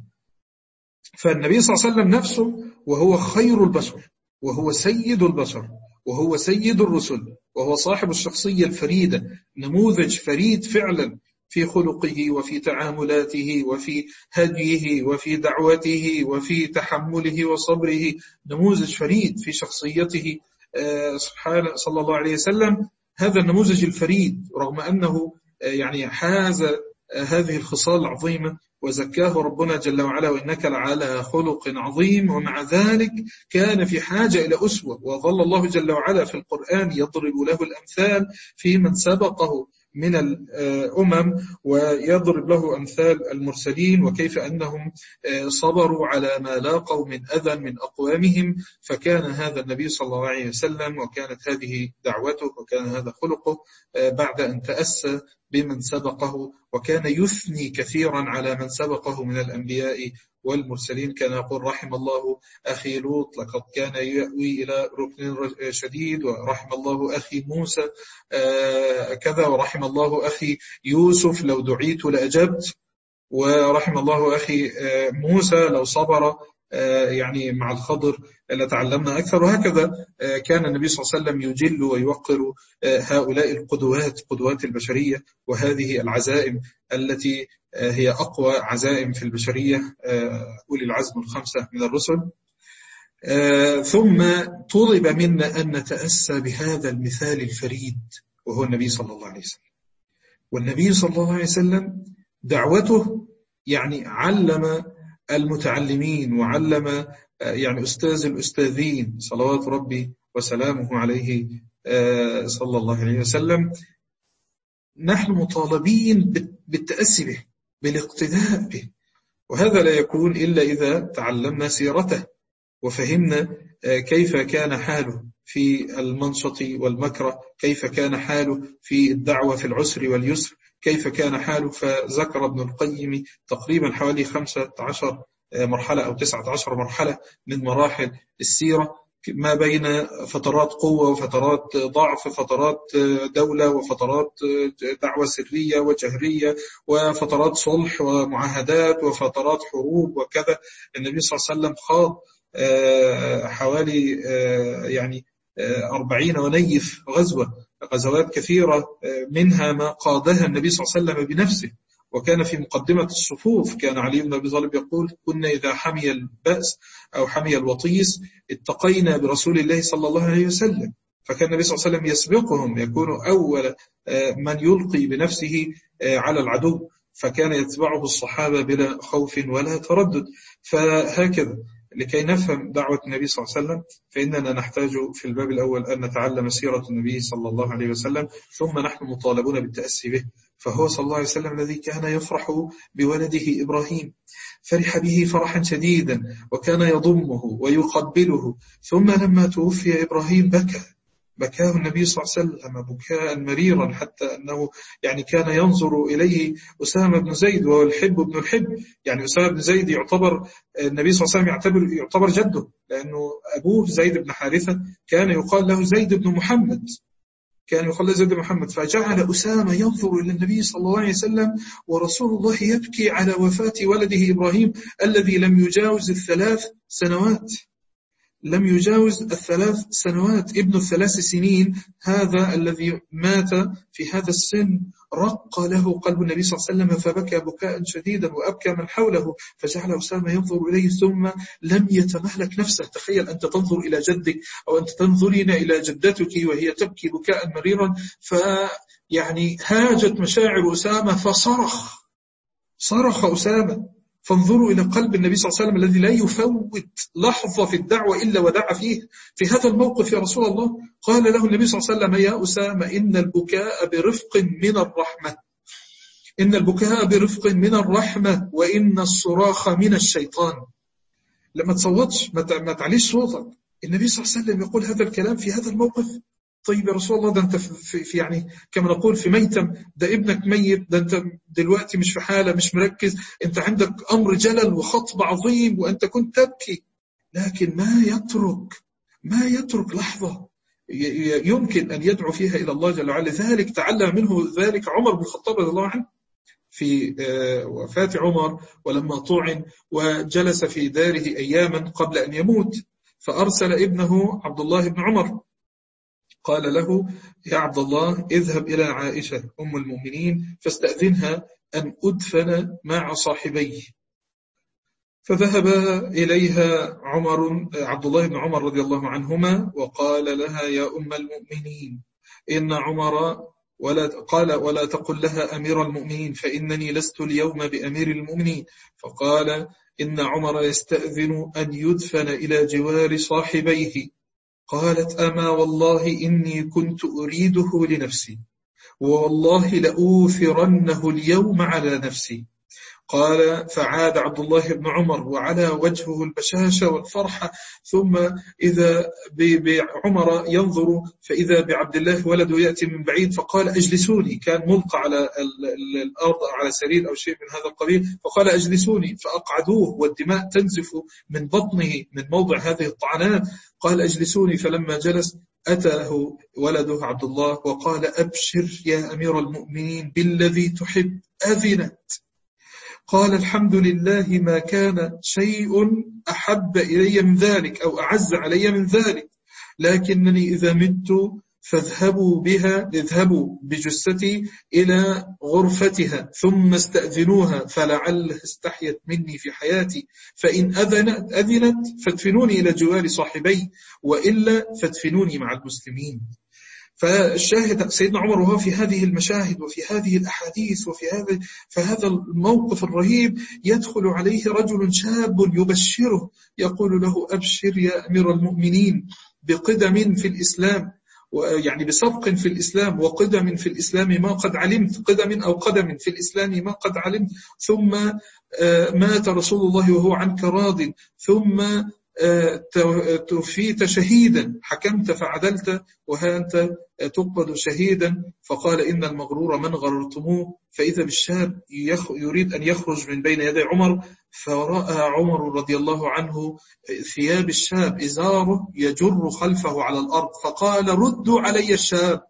فالنبي صلى الله عليه وسلم نفسه وهو خير البشر وهو سيد البشر وهو سيد الرسل وهو صاحب الشخصية الفريدة نموذج فريد فعلا في خلقه وفي تعاملاته وفي هديه وفي دعوته وفي تحمله وصبره نموذج فريد في شخصيته. آه، سبحانه صلى الله عليه وسلم هذا النموذج الفريد رغم أنه يعني حاز هذه الخصال العظيمة وزكاه ربنا جل وعلا وإنك لعلى خلق عظيم. ومع ذلك كان في حاجة إلى أسوة وظل الله جل وعلا في القرآن يضرب له الأمثال في من سبقه. من الأمم ويضرب له أمثال المرسلين وكيف أنهم صبروا على ما لاقوا من أذى من أقوامهم فكان هذا النبي صلى الله عليه وسلم وكانت هذه دعوته وكان هذا خلقه بعد أن تأسى بمن سبقه وكان يثني كثيرا على من سبقه من الأنبياء والمرسلين كان يقول رحم الله أخي لوط لقد كان يأوي إلى ركن شديد ورحم الله أخي موسى آه، كذا ورحم الله أخي يوسف لو دعيت لأجبت ورحم الله أخي آه، موسى لو صبر يعني مع الخضر لتعلمنا أكثر. وهكذا آه، كان النبي صلى الله عليه وسلم يجل ويوقر آه، هؤلاء القدوات قدوات البشرية وهذه العزائم التي هي أقوى عزائم في البشرية أولي العزم الخمسة من الرسل. ثم طلب منا أن نتأسى بهذا المثال الفريد وهو النبي صلى الله عليه وسلم. والنبي صلى الله عليه وسلم دعوته يعني علم المتعلمين وعلم يعني أستاذ الأستاذين صلوات ربي وسلامه عليه آه، صلى الله عليه وسلم. نحن مطالبين بالتأسي به بالاقتداء به. وهذا لا يكون إلا إذا تعلمنا سيرته وفهمنا آه، كيف كان حاله في المنشط والمكره كيف كان حاله في الدعوة في العسر واليسر. كيف كان حاله؟ فذكر ابن القيم تقريبا حوالي 15 مرحلة أو 19 مرحلة من مراحل السيرة. ما بين فترات قوة وفترات ضعف فترات دولة وفترات دعوة سرية وجهرية وفترات صلح ومعاهدات وفترات حروب وكذا. النبي صلى الله عليه وسلم خاض آه، حوالي آه، يعني آه، أربعين ونيف غزوة غزوات كثيرة منها ما قادها النبي صلى الله عليه وسلم بنفسه. وكان في مقدمة الصفوف كان علي بن أبي طالب يقول كنا إذا حمي البأس أو حمي الوطيس اتقينا برسول الله صلى الله عليه وسلم. فكان النبي صلى الله عليه وسلم يسبقهم يكون أول آه، من يلقي بنفسه آه، على العدو فكان يتبعه الصحابة بلا خوف ولا تردد. فهكذا. لكي نفهم دعوة النبي صلى الله عليه وسلم فإننا نحتاج في الباب الأول أن نتعلم سيرة النبي صلى الله عليه وسلم ثم نحن مطالبون بالتأسي به فهو صلى الله عليه وسلم الذي كان يفرح بولده إبراهيم. فرح به فرحا شديدا وكان يضمه ويقبله ثم لما توفي إبراهيم بكى. بكاه النبي صلى الله عليه وسلم بكاء مريرا حتى أنه يعني كان ينظر إليه أسامة بن زيد وهو الحب بن الحب. يعني أسامة بن زيد يعتبر النبي صلى الله عليه وسلم يعتبر, يعتبر جده لأنه أبوه زيد بن حارثة كان يقال له زيد بن محمد. كان يقال له زيد بن محمد. فجعل أسامة ينظر إلى النبي صلى الله عليه وسلم ورسول الله يبكي على وفاة ولده إبراهيم الذي لم يجاوز الثلاث سنوات. لم يجاوز الثلاث سنوات. ابن الثلاث سنين هذا الذي مات في هذا السن رق له قلب النبي صلى الله عليه وسلم فبكى بكاء شديدا وأبكى من حوله فجعل أسامة ينظر إليه ثم لم يتمهلك نفسه. تخيل أنت تنظر إلى جدك أو أنت تنظرين إلى جدتك وهي تبكي بكاء مريرا فيعني هاجت مشاعر أسامة فصرخ. صرخ أسامة. فانظروا إلى قلب النبي صلى الله عليه وسلم الذي لا يفوت لحظة في الدعوة إلا ودع فيه. في هذا الموقف يا رسول الله قال له النبي صلى الله عليه وسلم يا أسامة إن البكاء برفق من الرحمة. إن البكاء برفق من الرحمة وإن الصراخ من الشيطان. لما تصوتش ما تعليش صوتك. النبي صلى الله عليه وسلم يقول هذا الكلام في هذا الموقف. طيب يا رسول الله ده انت في, في يعني كما نقول في ميتم ده ابنك ميت ده انت دلوقتي مش في حالة مش مركز انت عندك أمر جلل وخطب عظيم وأنت كنت تبكي. لكن ما يترك ما يترك لحظة يمكن أن يدعو فيها إلى الله جل وعلا. ذلك تعلم منه ذلك عمر بن الخطاب رضي الله عنه في آه، وفاة عمر ولما طعن وجلس في داره أياما قبل أن يموت فأرسل ابنه عبد الله بن عمر. قال له يا عبد الله اذهب إلى عائشة أم المؤمنين فاستأذنها أن أدفن مع صاحبيه فذهب إليها عمر عبد الله بن عمر رضي الله عنهما وقال لها يا أم المؤمنين إن عمر ولا قال ولا تقل لها أمير المؤمنين فإنني لست اليوم بأمير المؤمنين. فقال إن عمر يستأذن أن يدفن إلى جوار صاحبيه. قالت أما والله إني كنت أريده لنفسي والله لأوثرنه اليوم على نفسي. قال فعاد عبد الله بن عمر وعلى وجهه البشاشة والفرحة ثم إذا بعمر ينظر فإذا بعبد الله ولده يأتي من بعيد فقال أجلسوني. كان ملقى على الأرض على سرير أو شيء من هذا القبيل فقال أجلسوني. فأقعدوه والدماء تنزف من بطنه من موضع هذه الطعنات. قال أجلسوني. فلما جلس أتاه ولده عبد الله وقال أبشر يا أمير المؤمنين بالذي تحب أذنت. قال الحمد لله ما كان شيء أحب إلي من ذلك أو أعز علي من ذلك. لكنني إذا مت فاذهبوا بها اذهبوا بجثتي إلى غرفتها ثم استأذنوها فلعلها استحيت مني في حياتي. فإن أذنت, أذنت فادفنوني إلى جوار صاحبي وإلا فادفنوني مع المسلمين. فالشاهد سيدنا عمر وهو في هذه المشاهد وفي هذه الأحاديث وفي هذا فهذا الموقف الرهيب يدخل عليه رجل شاب يبشره يقول له أبشر يا أمير المؤمنين بقدم في الإسلام يعني بسبق في الإسلام وقدم في الإسلام ما قد علمت قدم أو قدم في الإسلام ما قد علمت ثم آه، مات رسول الله وهو عنك راض ثم توفيت شهيدا. حكمت فعدلت وها أنت تقبض شهيدا. فقال إن المغرور من غررتموه. فإذا بالشاب يريد أن يخرج من بين يدي عمر فرأى عمر رضي الله عنه ثياب الشاب إزاره يجر خلفه على الأرض. فقال ردوا علي الشاب.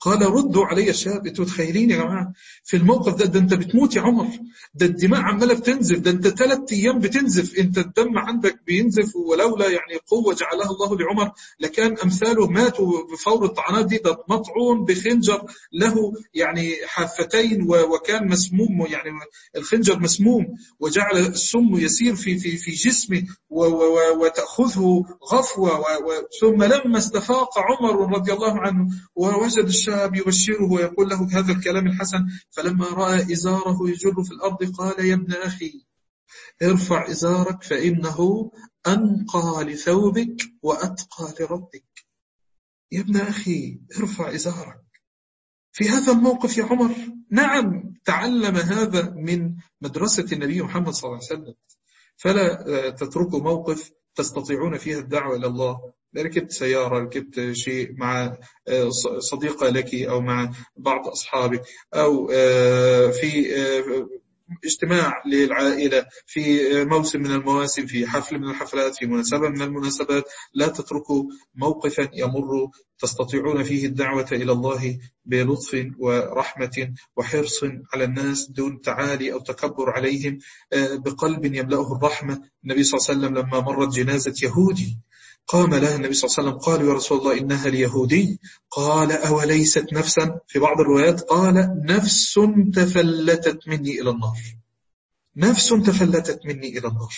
قال ردوا علي الشاب أنتوا متخيلين يا جماعة. في الموقف ده ده انت بتموت يا عمر. ده الدماء عمالة بتنزف. ده انت ثلاث أيام بتنزف. انت الدم عندك بينزف ولولا يعني قوة جعلها الله لعمر. لكان أمثاله ماتوا بفور الطعنات دي. ده مطعون بخنجر له يعني حافتين وكان مسموم يعني الخنجر مسموم. وجعل السم يسير في في في جسمه وتأخذه غفوة ثم لما استفاق عمر رضي الله عنه ووجد الشاب يبشره ويقول له هذا الكلام الحسن فلما رأى إزاره يجر في الأرض قال يا ابن أخي ارفع إزارك فإنه أنقى لثوبك وأتقى لربك. يا ابن أخي ارفع إزارك. في هذا الموقف يا عمر نعم تعلم هذا من مدرسة النبي محمد صلى الله عليه وسلم. فلا تتركوا موقف تستطيعون فيها الدعوة إلى الله. ركبت سيارة ركبت شيء مع آه، صديقة لك أو مع بعض أصحابك أو آه، في آه، اجتماع للعائلة في موسم من المواسم في حفل من الحفلات في مناسبة من المناسبات لا تتركوا موقفا يمر تستطيعون فيه الدعوة إلى الله بلطف ورحمة وحرص على الناس دون تعالي أو تكبر عليهم بقلب يملأه الرحمة. النبي صلى الله عليه وسلم لما مرت جنازة يهودي قام لها النبي صلى الله عليه وسلم قالوا يا رسول الله إنها اليهودي. قال أوليست نفسا؟ في بعض الروايات قال نفس تفلتت مني إلى النار. نفس تفلتت مني إلى النار.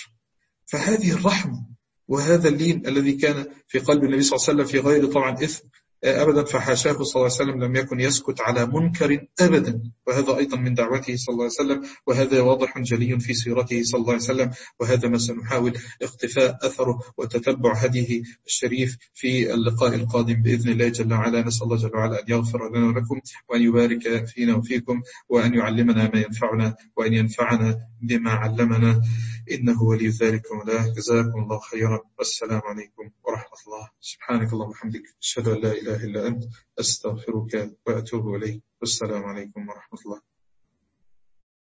فهذه الرحمة وهذا اللين الذي كان في قلب النبي صلى الله عليه وسلم في غير طبعا إثم أبدا فحاشاه صلى الله عليه وسلم لم يكن يسكت على منكر أبدا. وهذا أيضا من دعوته صلى الله عليه وسلم وهذا واضح جلي في سيرته صلى الله عليه وسلم وهذا ما سنحاول اقتفاء أثره وتتبع هديه الشريف في اللقاء القادم بإذن الله جل وعلا. نسأل الله جل وعلا أن يغفر لنا ولكم وأن يبارك فينا وفيكم وأن يعلمنا ما ينفعنا وأن ينفعنا بما علمنا. إنه ولي ذلك ولا جزاكم الله خيرا. والسلام عليكم ورحمة الله. سبحانك اللهم وبحمدك أشهد أن لا إله إلا أنت أستغفرك وأتوب إليك. والسلام عليكم ورحمة الله.